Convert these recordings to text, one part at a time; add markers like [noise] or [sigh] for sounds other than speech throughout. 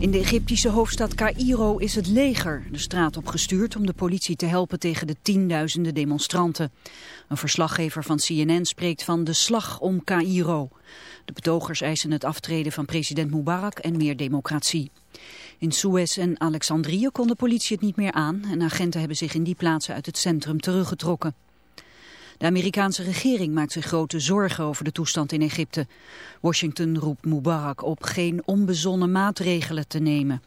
In de Egyptische hoofdstad Cairo is het leger de straat opgestuurd om de politie te helpen tegen de tienduizenden demonstranten. Een verslaggever van CNN spreekt van de slag om Cairo. De betogers eisen het aftreden van president Mubarak en meer democratie. In Suez en Alexandrië kon de politie het niet meer aan en agenten hebben zich in die plaatsen uit het centrum teruggetrokken. De Amerikaanse regering maakt zich grote zorgen over de toestand in Egypte. Washington roept Mubarak op geen onbezonnen maatregelen te nemen.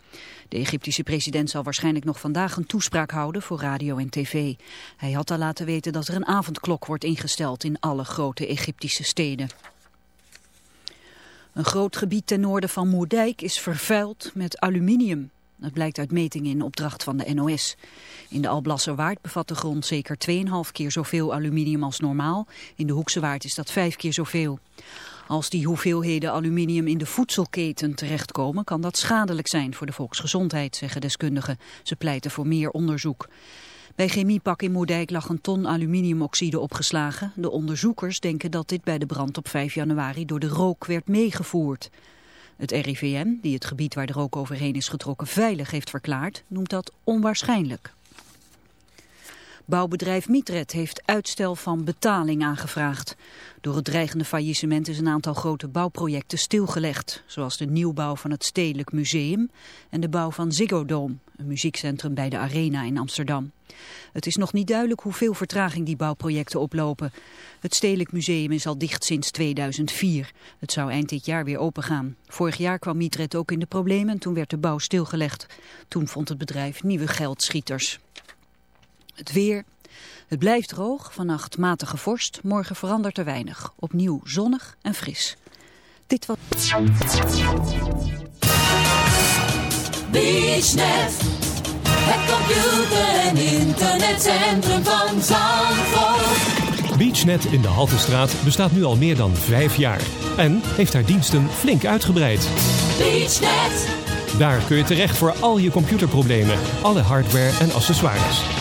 De Egyptische president zal waarschijnlijk nog vandaag een toespraak houden voor radio en tv. Hij had al laten weten dat er een avondklok wordt ingesteld in alle grote Egyptische steden. Een groot gebied ten noorden van Moerdijk is vervuild met aluminium. Dat blijkt uit metingen in opdracht van de NOS. In de Alblasserwaard bevat de grond zeker 2,5 keer zoveel aluminium als normaal. In de Hoekse Waard is dat 5 keer zoveel. Als die hoeveelheden aluminium in de voedselketen terechtkomen... kan dat schadelijk zijn voor de volksgezondheid, zeggen deskundigen. Ze pleiten voor meer onderzoek. Bij Chemiepak in Moerdijk lag een ton aluminiumoxide opgeslagen. De onderzoekers denken dat dit bij de brand op 5 januari door de rook werd meegevoerd. Het RIVM, die het gebied waar de rook overheen is getrokken veilig heeft verklaard, noemt dat onwaarschijnlijk. Bouwbedrijf Mitred heeft uitstel van betaling aangevraagd. Door het dreigende faillissement is een aantal grote bouwprojecten stilgelegd. Zoals de nieuwbouw van het Stedelijk Museum en de bouw van Ziggo Dome, een muziekcentrum bij de Arena in Amsterdam. Het is nog niet duidelijk hoeveel vertraging die bouwprojecten oplopen. Het Stedelijk Museum is al dicht sinds 2004. Het zou eind dit jaar weer opengaan. Vorig jaar kwam Mitred ook in de problemen en toen werd de bouw stilgelegd. Toen vond het bedrijf nieuwe geldschieters. Het weer. Het blijft droog, vannacht matige vorst. Morgen verandert er weinig. Opnieuw zonnig en fris. Dit was... BeachNet. Het computer- en internetcentrum van Zandvoort. BeachNet in de Haltestraat bestaat nu al meer dan vijf jaar. En heeft haar diensten flink uitgebreid. BeachNet. Daar kun je terecht voor al je computerproblemen, alle hardware en accessoires.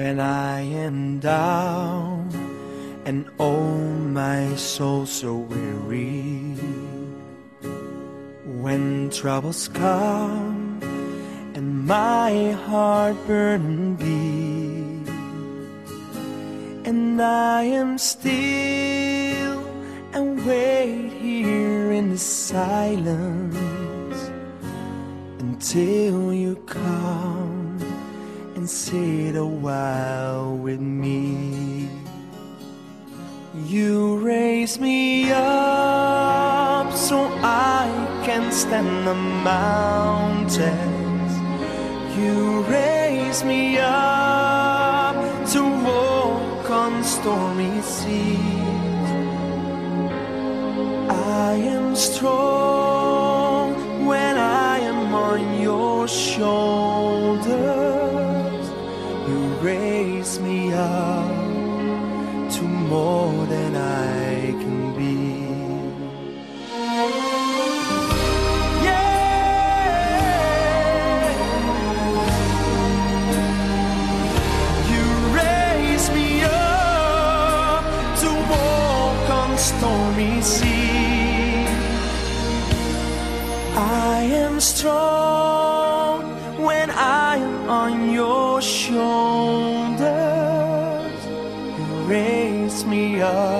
When I am down and oh my soul so weary. When troubles come and my heart burn be And I am still and wait here in the silence Until you come and sit a while with me. You raise me up so I can stand the mountains. You raise me up to walk on stormy seas. I am strong when I am on your shoulders. Raise me up to more than I can be. Yeah. You raise me up to walk on stormy seas. I am strong when I am on your shoulders. Hallelujah.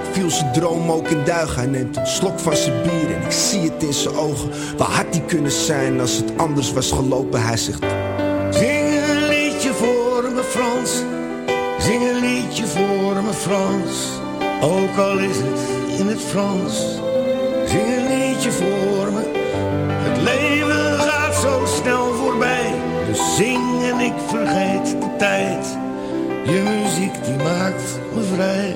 viel zijn droom ook in duigen. Hij neemt een slok van zijn bier en ik zie het in zijn ogen. Waar had hij kunnen zijn als het anders was gelopen? Hij zegt. Zing een liedje voor me Frans, zing een liedje voor me Frans. Ook al is het in het Frans, zing een liedje voor me. Het leven gaat zo snel voorbij, dus zing en ik vergeet de tijd. Je muziek die maakt me vrij,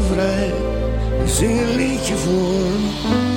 vrij. Zing een liedje voor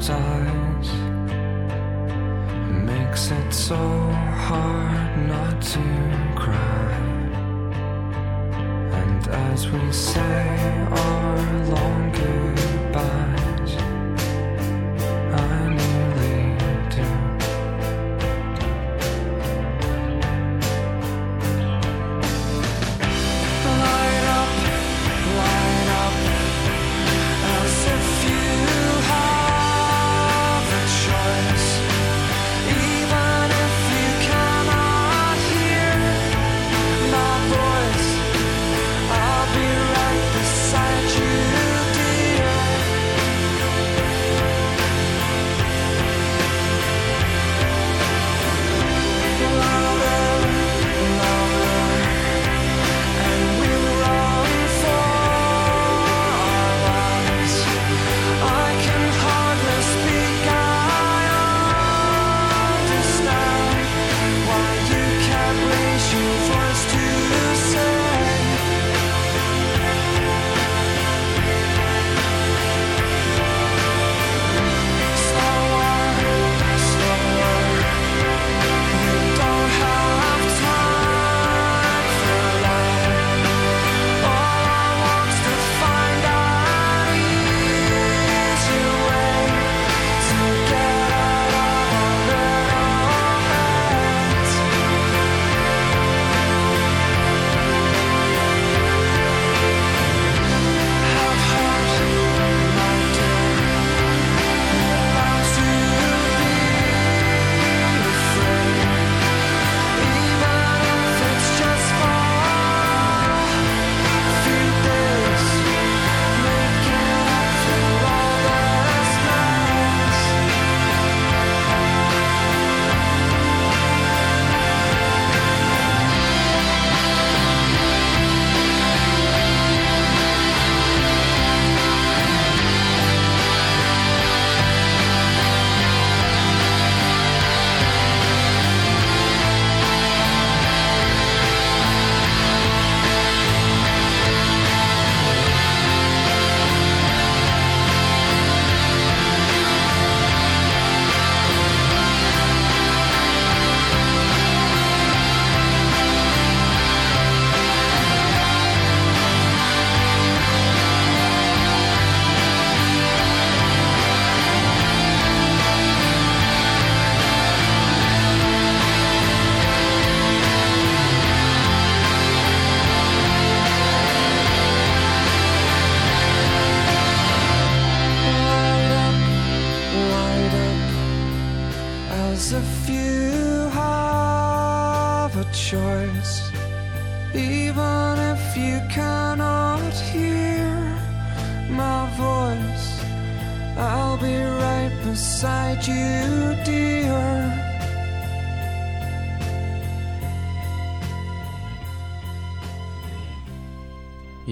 sometimes makes it so hard not to cry. And as we say our long goodbye.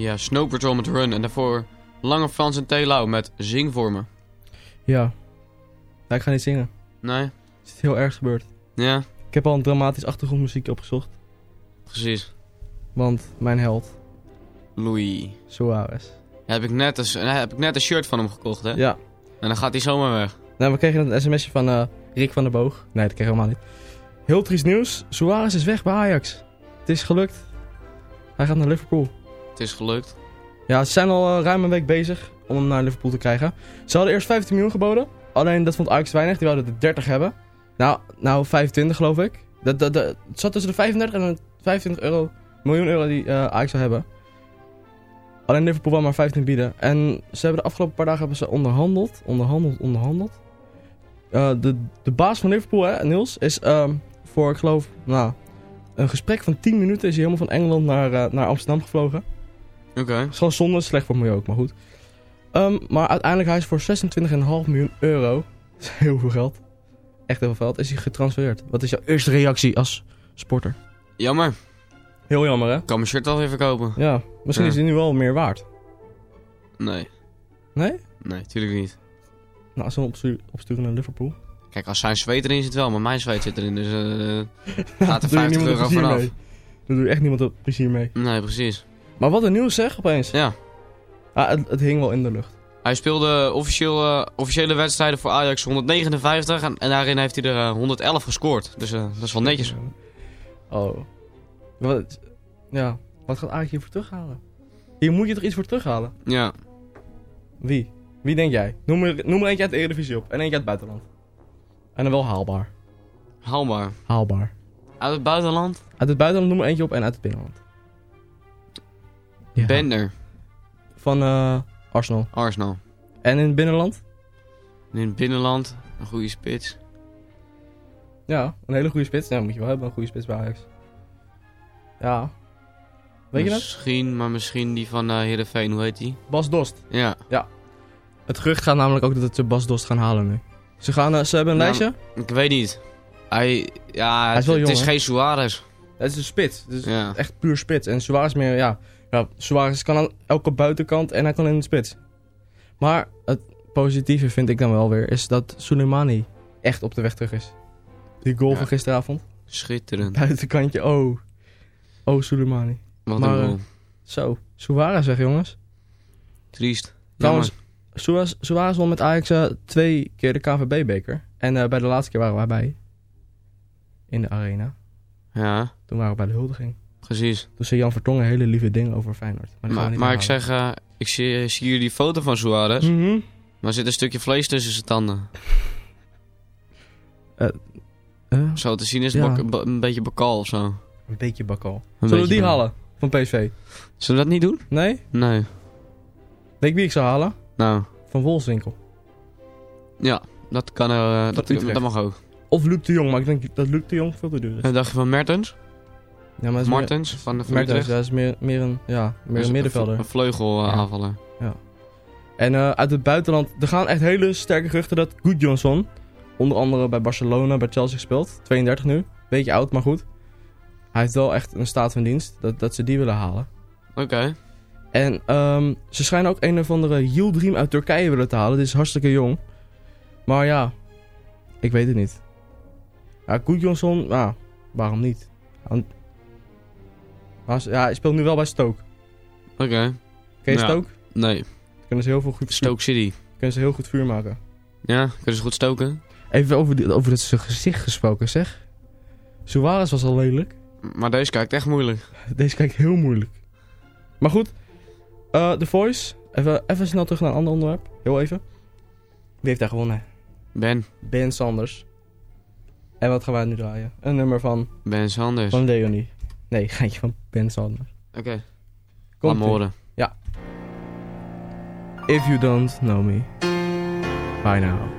Ja, Snow Patrol met Run. En daarvoor Lange Frans en Telau met Zing voor me. Ja. ja. Ik ga niet zingen. Nee? Het is heel erg gebeurd. Ja, Ik heb al een dramatisch achtergrondmuziekje opgezocht. precies. Want mijn held, Louis. Suarez. Ja, heb, ik net een, heb ik net een shirt van hem gekocht, hè? Ja. En dan gaat hij zomaar weg. Nou, we kregen een sms'je van eh, Rick van der Boog. Nee, dat kreeg ik helemaal niet. Heel triest nieuws. Suarez is weg bij Ajax. Het is gelukt. Hij gaat naar Liverpool. Het is gelukt. Ja, ze zijn al eh, ruim een week bezig om hem naar Liverpool te krijgen. Ze hadden eerst 15 miljoen geboden. Alleen dat vond Ajax weinig. Die wilden er 30 hebben. Nou, nou 25 geloof ik. Dat, dat, dat, het zat tussen de 35 en de 25 euro, miljoen euro die eh, Ajax zou hebben. Alleen Liverpool wil maar 15 bieden. En ze hebben de afgelopen paar dagen hebben ze onderhandeld. Onderhandeld, onderhandeld. Eh, de, de baas van Liverpool, hè, Niels, is ehm, voor, ik geloof, nou, een gesprek van 10 minuten is helemaal van Engeland naar, naar Amsterdam gevlogen. Oké. Het is gewoon zonde, slecht voor het milieu ook, maar goed. Ehm, maar uiteindelijk, hij is voor 26,5 miljoen euro, [laughs] dat is heel veel geld, echt heel veel geld, is hij getransfereerd. Wat is jouw eerste reactie als sporter? Jammer. Heel jammer, hè? Ik kan mijn shirt alweer verkopen. Ja, misschien Ja. is hij nu wel meer waard. Nee. Nee? Nee, tuurlijk niet. Nou, als we hem opstu- opsturen naar Liverpool. Kijk, als zijn zweet erin zit wel, maar mijn zweet zit erin, dus eh [laughs] gaat er doe je 50 niemand euro vanaf. Daar doe je echt niemand plezier mee. Nee, precies. Maar wat een nieuws zeg, opeens. Ja. Ah, het, het hing wel in de lucht. Hij speelde officieel, eh, officiële wedstrijden voor Ajax 159 en, en daarin heeft hij er eh, 111 gescoord. Dus eh, dat is wel netjes. Oh. Wat, ja, wat gaat Ajax hiervoor terughalen? Hier moet je toch iets voor terughalen? Ja. Wie? Wie denk jij? Noem er, noem er eentje uit de Eredivisie op en eentje uit het buitenland. En dan wel haalbaar. Haalbaar. Haalbaar. Uit het buitenland? Uit het buitenland noem er eentje op en uit het binnenland. Ja. Bender. Van eh, Arsenal. Arsenal. En in het binnenland? En in het binnenland, een goede spits. Ja, een hele goede spits. Ja, moet je wel hebben, een goede spits bij Ajax. Ja. Weet je dat? Misschien, maar misschien die van eh Heerenveen, hoe heet die? Bas Dost. Ja. Ja. Het gerucht gaat namelijk ook dat ze Bas Dost gaan halen nu. Ze, gaan, eh, ze hebben een Nou, lijstje. Ik weet niet. Hij, ja, Hij is het, wel het jong, is hè? geen Suarez. Het is een spits. Het is Ja. echt puur spits. En Suarez meer, ja. Ja. Suarez kan aan elke buitenkant en hij kan in de spits. Maar het positieve vind ik dan wel weer, is dat Soleimani echt op de weg terug is. Die goal Ja. van gisteravond. Schitterend. Buitenkantje, oh. Oh, Soleimani. Wat Maar, een eh, goal. Zo, Suarez zeg jongens. Triest. Trouwens, Suarez, Suarez won met Ajax eh, twee keer de KVB-beker. En eh, bij de laatste keer waren wij bij. In de arena. Ja, Toen waren we bij de huldiging. Precies. Toen zei Jan Vertongen hele lieve dingen over Feyenoord. Maar, Maar, maar ik zeg, eh, ik zie, zie hier die foto van Suarez. Mhm. Maar er zit een stukje vlees tussen zijn tanden. Eh, Zo te zien is het Ja. een beetje bakal of zo. Een beetje bakal. Zullen we die bakal. halen? Van PSV? Zullen we dat niet doen? Nee? Nee. Weet ik wie ik zou halen? Nou, Van Wolfswinkel. ja. Dat kan, dat, dat mag ook. Of Luc de Jong, maar ik denk dat Luc de Jong veel te duur is. En dacht je van Mertens? Ja, maar Martens van de Utrecht? ja, is meer, meer een, ja, meer een middenvelder. Een vleugel eh, Ja. aanvaller. En eh, uit het buitenland, er gaan echt hele sterke geruchten dat Johnson, onder andere bij Barcelona, bij Chelsea gespeeld, 32 nu, beetje oud, maar goed. Hij heeft wel echt een staat van dienst, dat, dat ze die willen halen. Oké. En ehm, ze schijnen ook een of andere Yildirim uit Turkije willen te halen, dit is hartstikke jong. Maar ja, ik weet het niet. Ja, Johnson, ja, waarom niet? Maar ja, hij speelt nu wel bij Stoke. Oké. Ken je. Stoke? Nee. Kunnen ze heel veel goed Stoke City. Kunnen ze heel goed vuur maken. Ja, kunnen ze goed stoken. Even over, die, over dat zijn gezicht gesproken, zeg. Suarez was al lelijk. Maar deze kijkt echt moeilijk. Deze kijkt heel moeilijk. Maar goed, eh The Voice. Even, even snel terug naar een ander onderwerp. Heel even. Wie heeft daar gewonnen? Ben. Ben Sanders. En wat gaan wij nu draaien? Een nummer van, Ben Sanders. van Leonie. Nee, geintje van Ben Sanders. Oké. Laat Komt me horen. Ja. If you don't know me. By now.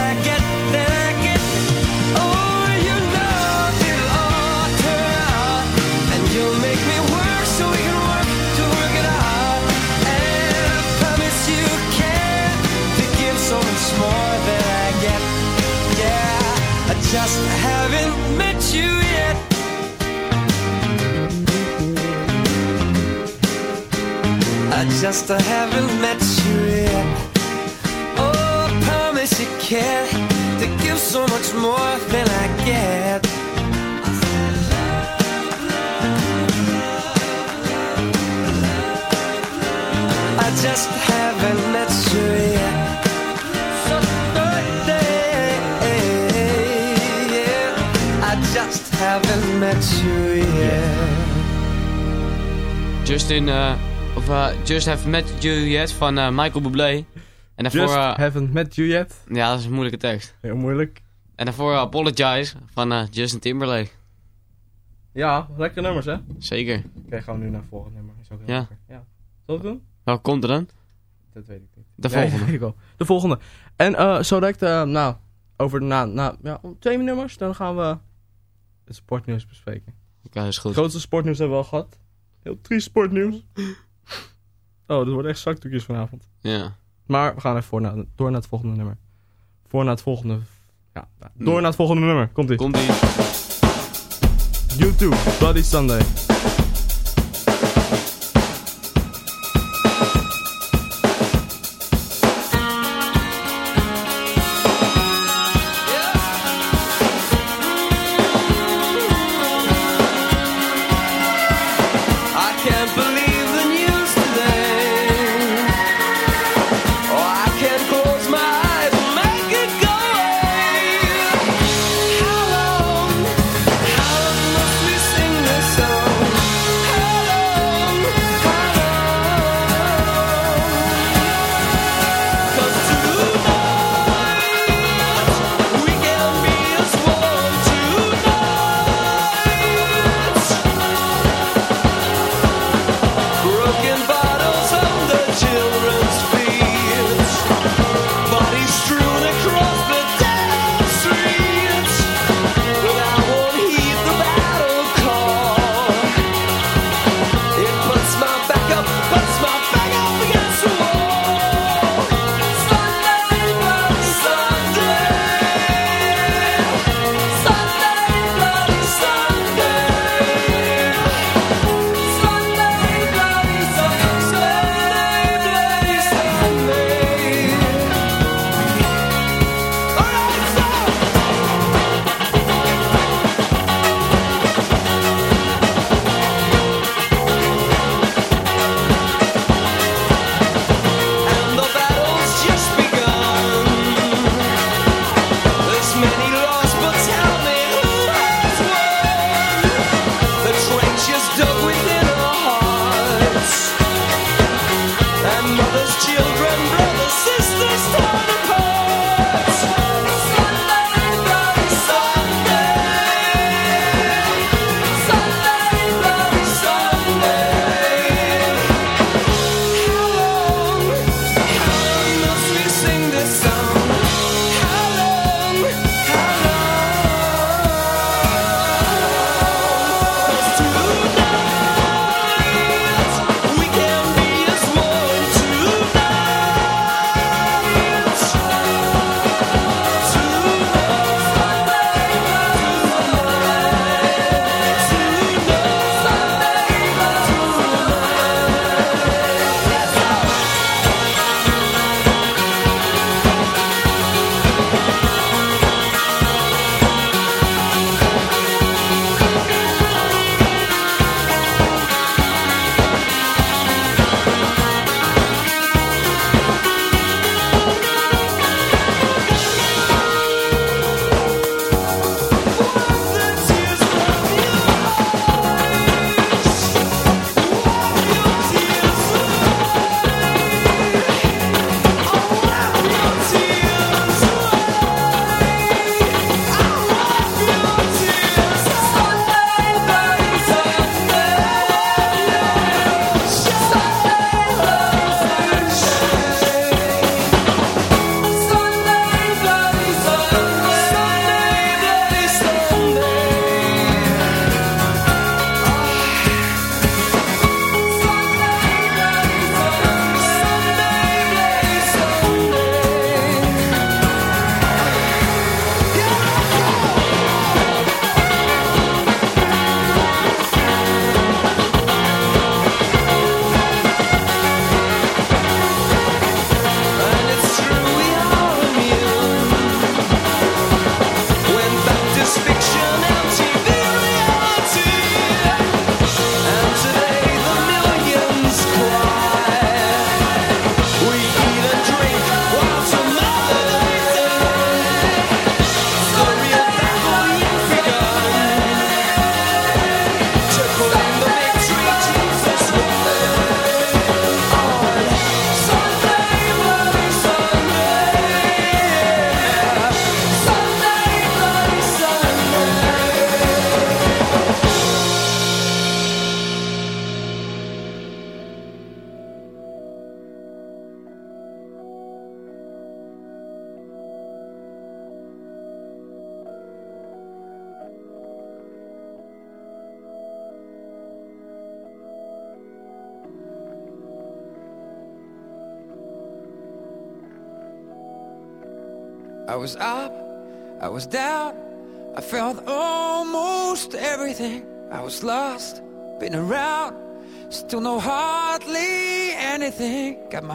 just haven't met you yet. I just haven't met you yet. Oh, I promise you can to give so much more than I get. Justin, eh, of eh, Just Have Met You Yet van eh, Michael Bublé. En daarvoor, Just haven't met you yet. ja, dat is een moeilijke tekst. Heel moeilijk. En daarvoor Apologize van eh, Justin Timberlake. Ja, lekkere nummers hè? Zeker. Oké, gaan we nu naar het volgende nummer. Is ook heel Ja. lekker. ja. Zal ik het doen? Welke komt er dan? Dat weet ik niet. De [laughs] volgende. weet ik wel. De volgende. En eh zo direct, eh, nou, over na, na ja, twee nummers, dan gaan we het sportnieuws bespreken. Is goed. Het grootste sportnieuws hebben we al gehad. Heel triest sportnieuws. [laughs] Oh, dat wordt echt zakdoekjes vanavond. Ja. Maar we gaan even voor naar, door naar het volgende nummer. Voor naar het volgende... Ja, door naar het volgende nummer. Komt-ie. Komt-ie. YouTube, Bloody Sunday.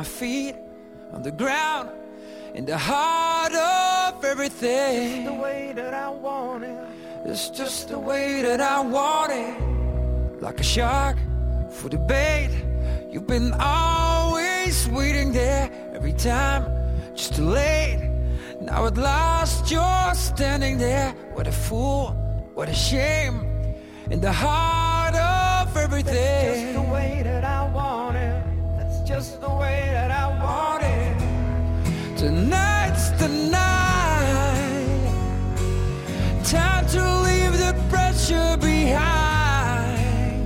Feet on the ground, in the heart of everything. Just the way that I want it. It's just the way that I want it. Like a shark for the bait. You've been always waiting there every time, just too late. Now at last you're standing there. What a fool, what a shame. In the heart of everything. Just the way that I want it. Tonight's the night. Time to leave the pressure behind.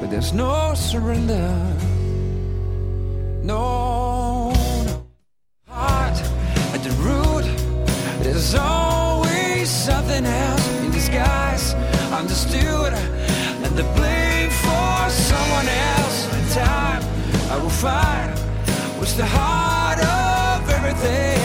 But there's no surrender. No. no. Heart at the root. There's always something else. Understood. And the blame for someone else. In time, I will find was the heart of everything.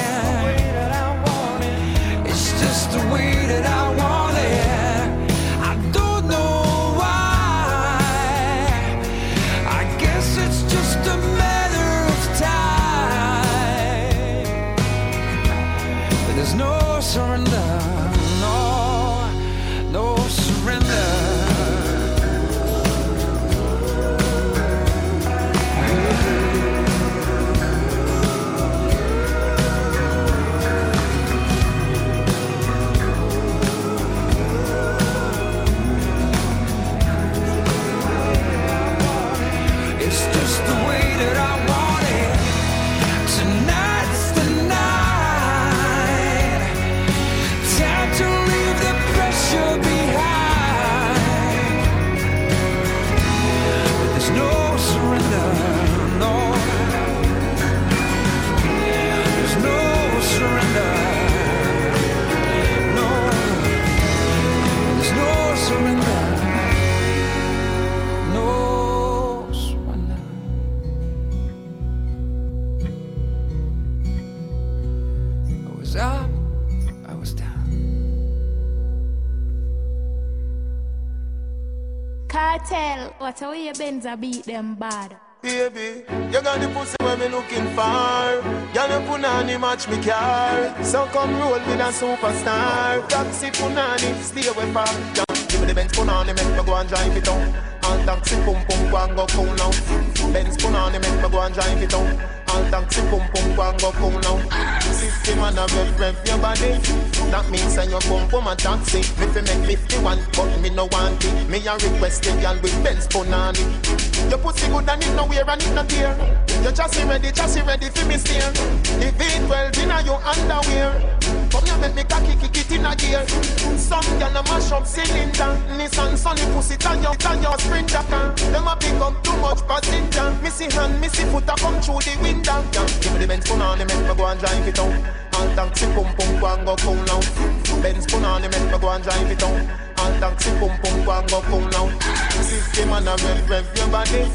No surrender, no. A way your Benza beat them bad. Baby, you got the pussy where me looking for. Girl, you punani match me car. So come roll with a superstar. Taxi punani, stay away from. Give me the Benz punani, make me go and drive it down. All taxi pum pum go and go cool now. Benz punani, make me go and drive it down. All taxi pum pum go and go cool now. Fifty man a rev rev your body. That means that you pum pum a taxi. Me fi make 51, but me no want it. Me a request the girl with Benz punani. Your pussy good and it no wear and it no tear. Your chassis ready, chassis ready for me steer. The V12 inna your underwear. Come here make me cocky kick it in a gear. Some girl a mash up cylinder. Nissan Sunny pussy turn your turn your sprinter car. Them a pick up too much passenger. Missy hand, missy foot a come through the window. Yeah, give me the Benz punani, make me go and drive it out. All taxi pum pum go and go cool now. Benz punani, make me go and drive it out. All taxi pum pum go and go cool now. Fifty man a rev rev your body.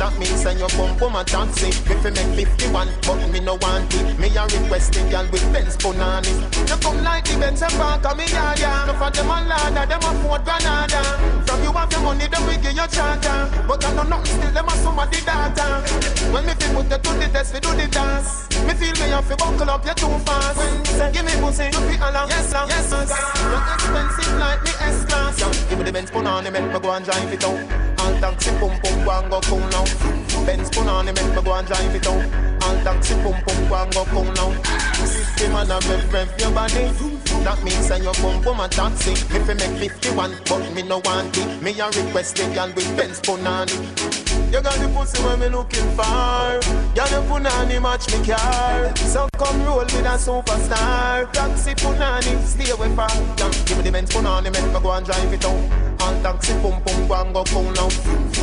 That means that you pum pum a taxi. Me fi make 51, but me no want it. Me a request the girl with Benz punani. You come like the Benz and park a me yard, yeah. Enough of them a ladder, them a Ford Granada. From you have your money, them we give you charter. But I know nothing still, them a some of the data. When me fi put you to the test, we do the dance. Me feel me have to buckle up, you too you yes sir, yes sir. You're expensive like me S class. Yeah. Give me the Benz punani, make me go and drive it out. All taxi pum pum go and go cool now. Benz punani, make me go and drive it out. All taxi pum pum go and go cool now. Fifty man a rev rev your body. That means that you pum pum a taxi. Me fi make 51, but me no want it. Me a request the girl with Benz punani. You got the pussy when me looking for. Girl, you punani match me car. So come roll with a superstar. Taxi punani, stay away from. Yeah, give me the Benz punani, make me go and drive it out. All taxi pum pum go and go cool now.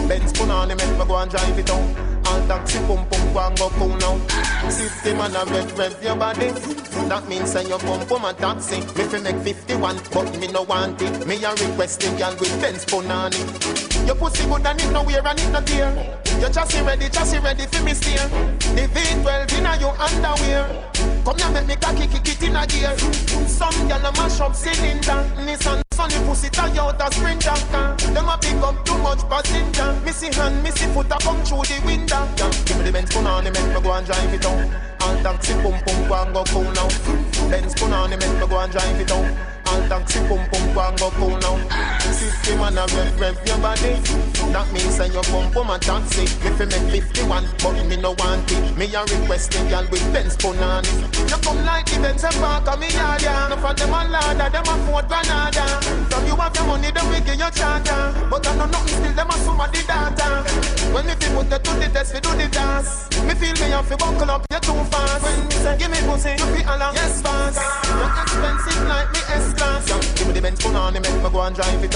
Benz punani, make me go and drive it out. All taxi pum pum go and go cool now. Fifty man a rev rev your body. That means say you pum pum a taxi. Me fi make fifty one, but me no want it. Me a request the girl with Benz punani. Your pussy good and it no wear and it no tear. Your chassis ready, chassis ready for me steer. The V12 inna your underwear. Come here make me cocky kick it in a gear. Some gyal a mash up cylinder. Nissan Sunny pussy Toyota Sprinter. Them a pick up too much passenger. Missy hand, missy foot a come through the window. Yeah. Give me the Benz punani, make me go and drive it out. All taxi pum pum go and go cool now. Benz punani, make me go and drive it out. All taxi pum pum go and go cool now. Fifty man a rev rev your body. That means say you pum pum a taxi. Me fi make fifty one, but me no want it. Me a request the girl with Benz punani. You come like the Benz and park on me yard, yeah. No for them a ladder, them a Fort Granada. From you have your money, them we give you charter. But I know nothing still, them a somebody data. When me fi put you to the test, we do the dance. Me feel me have to buckle up, you too fast. When me say give me pussy, you fi holla yes fast. You're expensive like me S class. Yeah. Give me the Benz punani, make me go and drive it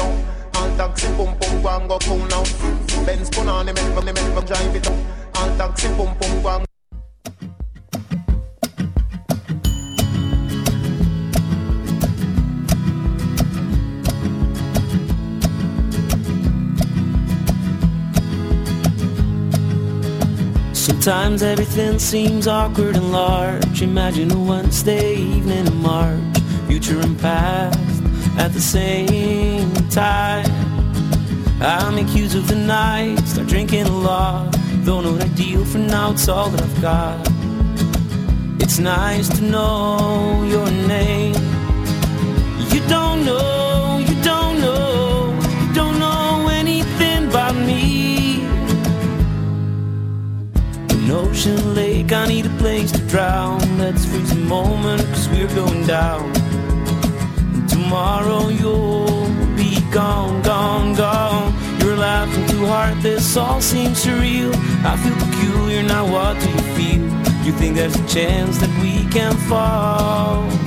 All taxi pum pum go cool now. Benz punani, make me make me drive it out. All taxi pum pum Sometimes everything seems awkward and large. Imagine a Wednesday evening in March, future and past at the same time. I make use of the night, start drinking a lot. Though not ideal for now, it's all that I've got. It's nice to know your name. You don't know, you don't know, you don't know anything about me. An ocean lake, I need a place to drown. Let's freeze a moment, cause we're going down. Tomorrow you'll be gone, gone, gone. You're laughing too hard, this all seems surreal. I feel peculiar, now what do you feel? You think there's a chance that we can fall?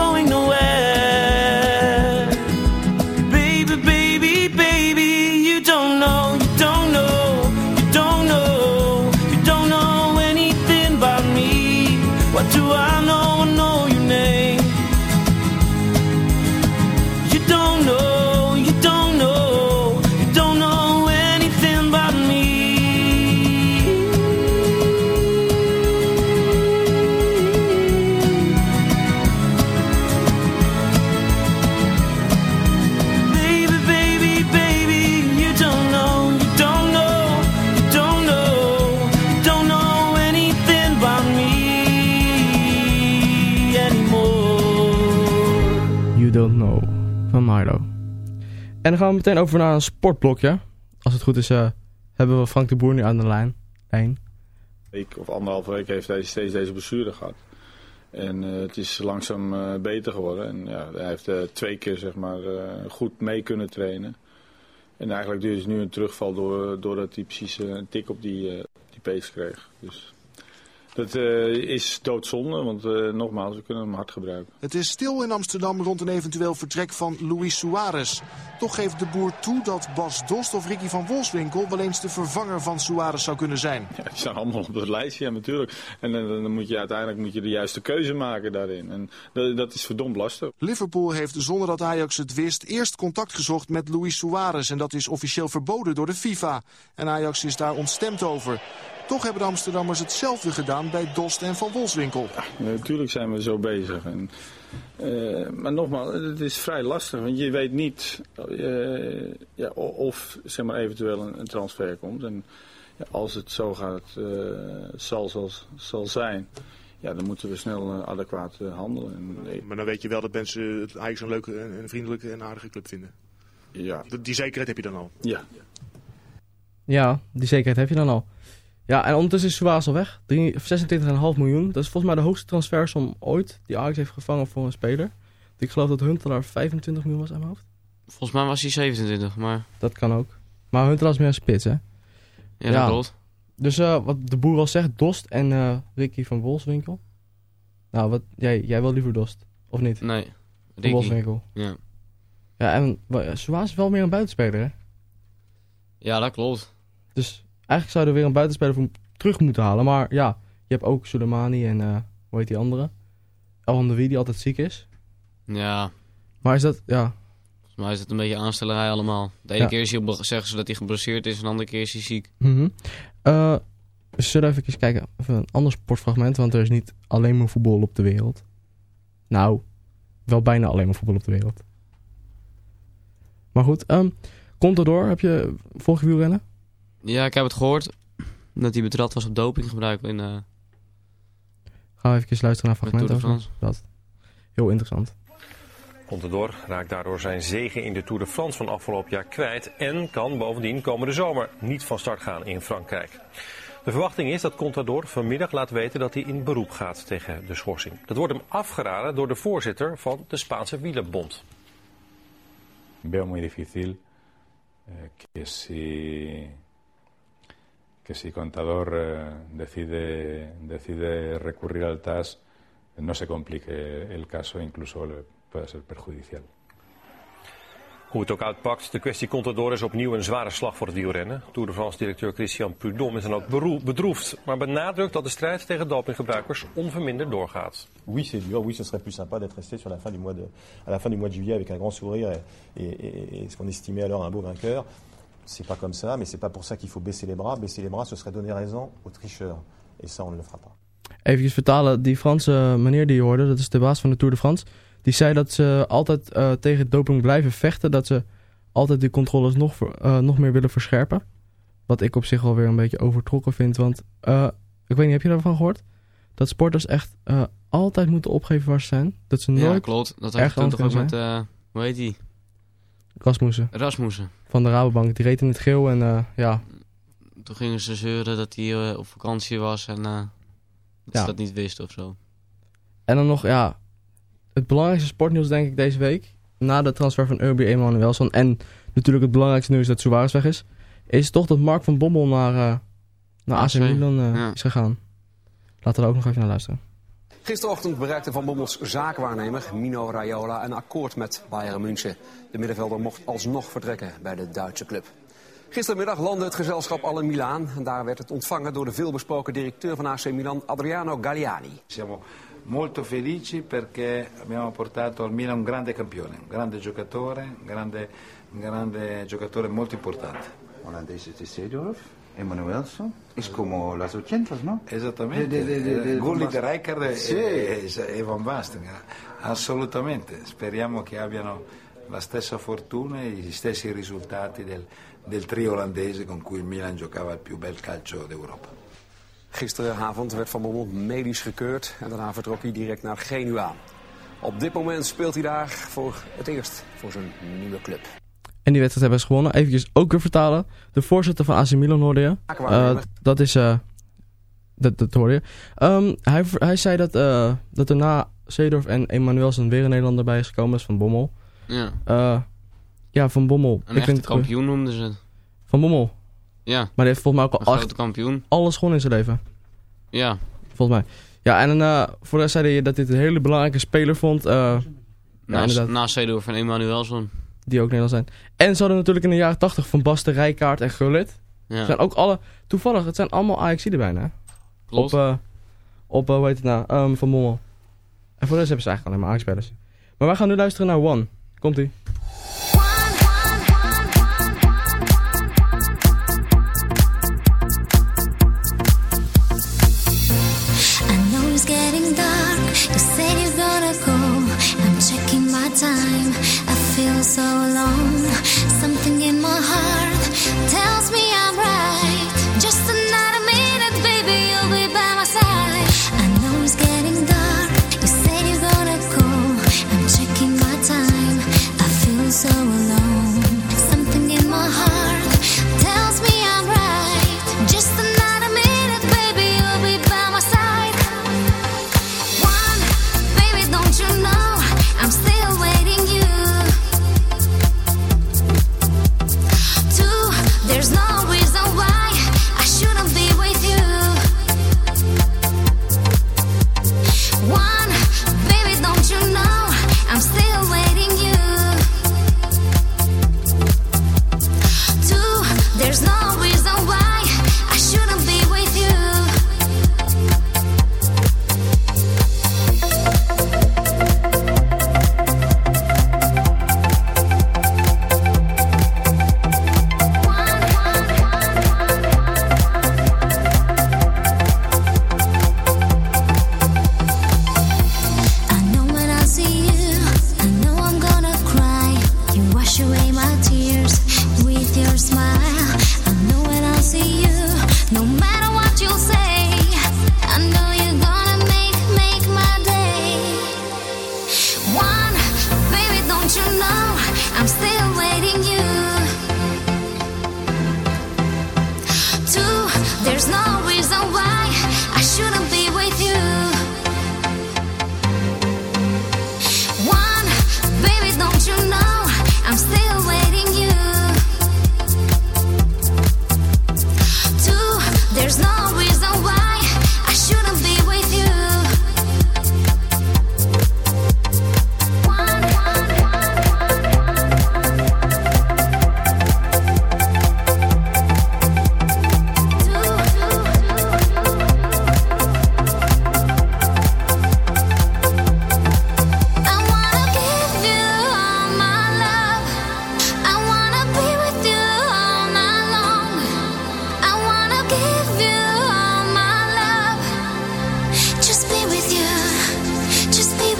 dan gaan we meteen over naar een sportblokje. Als het goed is, eh, hebben we Frank de Boer nu aan de lijn. lijn. week of anderhalve week heeft hij steeds deze blessure gehad. En eh, het is langzaam eh, beter geworden. En ja, hij heeft twee keer zeg maar, goed mee kunnen trainen. En eigenlijk dus nu een terugval door, doordat hij precies een tik op die, die pees kreeg. Dus dat eh, is doodzonde, want eh, nogmaals, we kunnen hem hard gebruiken. Het is stil in Amsterdam rond een eventueel vertrek van Luis Suarez. Toch geeft de boer toe dat Bas Dost of Ricky van Wolfswinkel wel eens de vervanger van Suarez zou kunnen zijn. Ja, die staan allemaal op het lijstje, ja, natuurlijk. En eh, dan moet je uiteindelijk moet je de juiste keuze maken daarin. En dat, dat is verdomd lastig. Liverpool heeft zonder dat Ajax het wist eerst contact gezocht met Luis Suarez. En dat is officieel verboden door de FIFA. En Ajax is daar ontstemd over. Toch hebben de Amsterdammers hetzelfde gedaan bij Dost en Van Wolfswinkel. Natuurlijk zijn we zo bezig. En Eh, maar nogmaals, het is vrij lastig, want je weet niet eh, ja, of zeg maar, eventueel een, een transfer komt. En ja, als het zo gaat, eh, zal, zal, zal zijn, ja, dan moeten we snel adequaat handelen. En, eh, Maar dan weet je wel dat mensen het Ajax een leuke, en een vriendelijke en aardige club vinden. Ja. Die, die zekerheid heb je dan al. Ja. Ja, die zekerheid heb je dan al. Ja, en ondertussen is Suarez al weg. Drie- 26,5 miljoen. Dat is volgens mij de hoogste transfersom ooit die Ajax heeft gevangen voor een speler. Ik geloof dat Huntelaar 25 miljoen was aan mijn hoofd. Volgens mij was hij 27, maar... Dat kan ook. Maar Huntelaar is meer een spits, hè? Ja, dat klopt. Dus eh, wat de boer al zegt, Dost en eh, Ricky van Wolfswinkel. Nou, wat, jij, jij wil liever Dost, of niet? Nee, Van Ricky. Wolfswinkel. Ja. Ja, en Suarez is wel meer een buitenspeler, hè? Ja, dat klopt. Dus eigenlijk zou je er weer een buitenspeler voor terug moeten halen. Maar ja, je hebt ook Soleimani en eh hoe heet die andere? El de Wie, die altijd ziek is. Ja, Maar is dat, ja, volgens mij is het een beetje aanstellerij allemaal. De ene Ja. keer is hij op, zeggen ze dat hij geblesseerd is, en de andere keer is hij ziek. Mhm. Eh, we zullen even kijken, even een ander sportfragment, want er is niet alleen maar voetbal op de wereld. Nou, wel bijna alleen maar voetbal op de wereld. Maar goed, ehm Contador, heb je volg je wielrennen? Ja, ik heb het gehoord dat hij betrapt was op dopinggebruik in... eh, Gaan we even luisteren naar fragmenten over dat. Heel interessant. Contador raakt daardoor zijn zegen in de Tour de France van afgelopen jaar kwijt en kan bovendien komende zomer niet van start gaan in Frankrijk. De verwachting is dat Contador vanmiddag laat weten dat hij in beroep gaat tegen de schorsing. Dat wordt hem afgeraden door de voorzitter van de Spaanse wielerbond. Veo muy difícil eh, que si que si Contador eh, decide decide recurrir al TAS no se complique el caso incluso le pueda ser perjudicial. Hoe het ook uitpakt, de kwestie Contador is opnieuw een zware slag voor het wielrennen. Tour de France-directeur Christian Prudhomme is dan ook bedroefd, maar benadrukt dat de strijd tegen dopinggebruikers onverminderd doorgaat. Oui, c'est dur. Oui, ce serait plus sympa d'être resté sur la fin du mois de, à la fin du mois de juillet avec un grand sourire et, et- et- et ce qu'on estimait alors un beau vainqueur. C'est pas comme ça, mais c'est pas pour ça qu'il faut baisser les bras. Baisser les bras, ce serait donner raison aux tricheurs. Et ça, on ne le fera pas. Even vertalen, die Franse meneer die je hoorde, dat is de baas van de Tour de France. Die zei dat ze altijd eh, tegen doping blijven vechten. Dat ze altijd die controles nog, ver- eh, nog meer willen verscherpen. Wat ik op zich alweer een beetje overtrokken vind. Want eh, ik weet niet, heb je daarvan gehoord? Dat sporters echt eh, altijd moeten opgeven waar ze zijn. Dat ze nooit ja, klopt. Dat heeft toen toch ook met... zijn. eh, hoe heet die? Rasmussen. Rasmussen. Van de Rabobank. Die reed in het geel en eh, ja, Toen gingen ze zeuren dat hij eh, op vakantie was en eh, dat Ja. ze dat niet wisten of zo. En dan nog, ja, het belangrijkste sportnieuws denk ik deze week, na de transfer van Urbi Emanuelson en natuurlijk het belangrijkste nieuws dat Suarez weg is, is toch dat Mark van Bommel naar, naar AC Milan ja. is gegaan. Laten we daar ook nog even naar luisteren. Gisterochtend bereikte Van Bommels zaakwaarnemer Mino Raiola een akkoord met Bayern München. De middenvelder mocht alsnog vertrekken bij de Duitse club. Gistermiddag landde het gezelschap al in Milaan. En daar werd het ontvangen door de veelbesproken directeur van AC Milan, Adriano Galliani. Siamo molto felici perché abbiamo portato al Milan un grande campione, un grande giocatore, un grande, un grande giocatore molto importante. Holandés de Seedorf, Emanuelson, es como las ochentas, ¿no? Esattamente, De- de- de- gol de- e, Sì. e- e Van Basten, assolutamente. Speriamo che abbiano la stessa fortuna e gli stessi risultati del, del trio olandese con cui il Milan giocava il più bel calcio d'Europa. Gisteravond werd Van Bommel medisch gekeurd en daarna vertrok hij direct naar Genua. Op dit moment speelt hij daar voor het eerst voor zijn nieuwe club. En die wedstrijd hebben ze gewonnen. Even ook weer vertalen. De voorzitter van AC Milan hoorde je. Eh, dat is, eh, dat, dat hoorde je. Ehm, hij, hij zei dat, eh, dat er na Seedorf en Emanuelson weer een Nederlander bij is gekomen, dat is Van Bommel. Ja. Eh, ja, Van Bommel. Een echte kampioen noemden ze het. Van Bommel. Ja. Maar die heeft volgens mij ook Een al grote echt kampioen. alles gewonnen in zijn leven. Ja. Volgens mij. Ja, en eh, voor de rest zei hij dat dit een hele belangrijke speler vond. eh, ja, Na, inderdaad, na Seedorf en Emanuelson. Die ook Nederlands zijn. En ze hadden natuurlijk in de jaren 80 Van Basten, Rijkaard en Gullit. Ja. Zijn ook alle, toevallig, het zijn allemaal Ajaxiden bijna. Klopt. Op, eh, op eh, hoe heet het nou, Ehm, Van Bommel. En voor de rest hebben ze eigenlijk alleen maar Ajax-spelers. Maar wij gaan nu luisteren naar One. Komt-ie.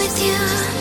With you.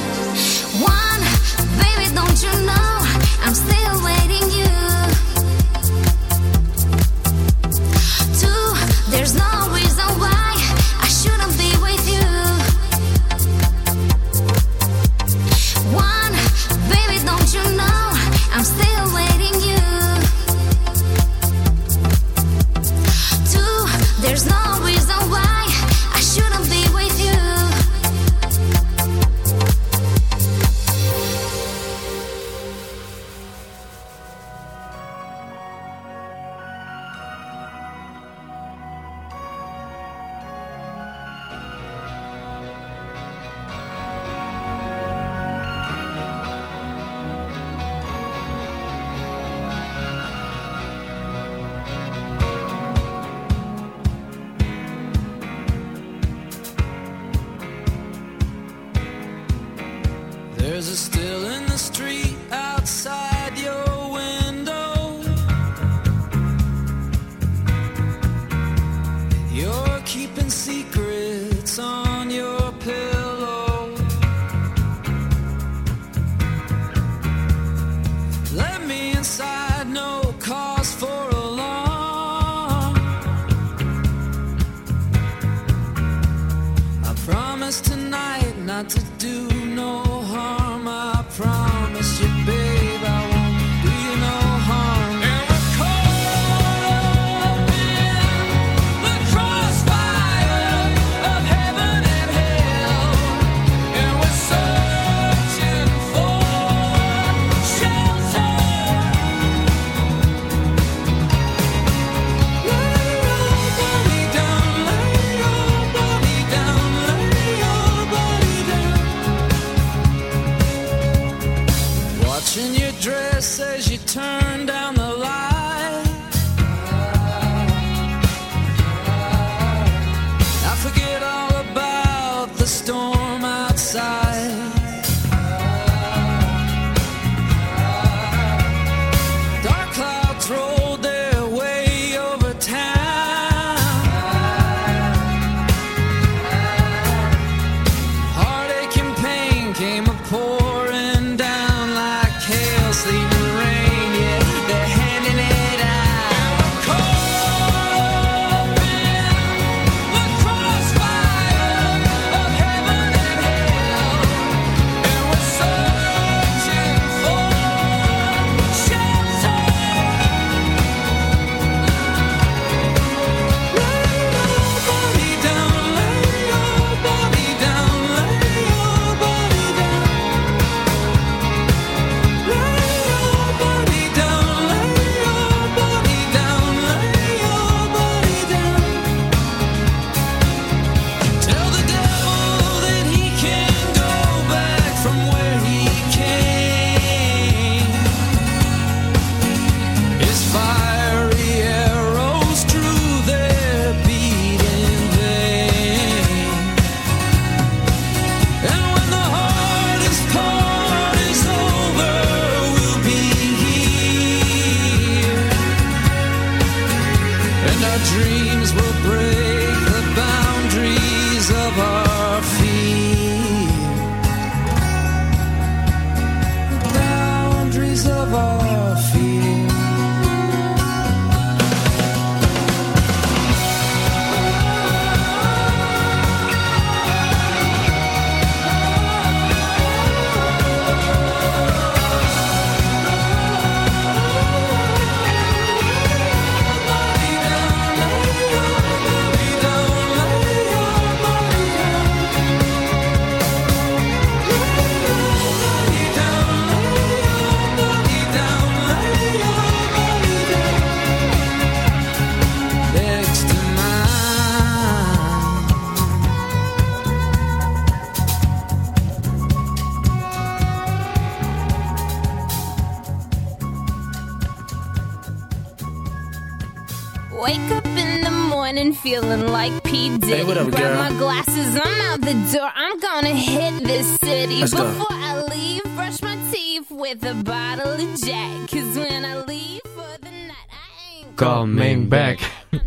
Let's go. Before I leave, brush my teeth with a bottle of Jack. Cause when I leave for the night, Coming back. [laughs] Wat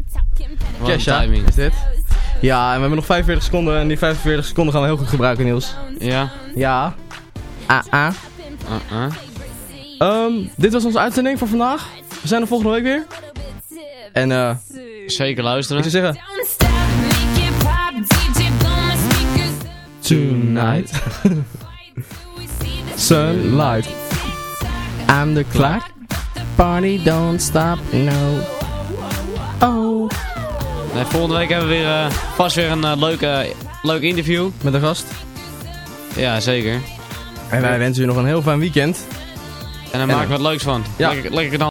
een Kesha, timing. is dit? Ja, en we hebben nog 45 seconden en die 45 seconden gaan we heel goed gebruiken, Niels. Ja. Ja. Ah, ah. Uh-uh. Ehm, dit was onze uitzending voor vandaag. We zijn er volgende week weer. En eh... Zeker luisteren. Ik zou zeggen... don't [laughs] Sunlight. I'm the clock. Party don't stop, no. Oh. Nee, volgende week hebben we weer, eh, vast weer een eh, leuke, leuk interview. Met een gast. Ja, zeker. En wij wensen u nog een heel fijn weekend. En daar maken we het leuks van. Ja. Lekker, lekker dan.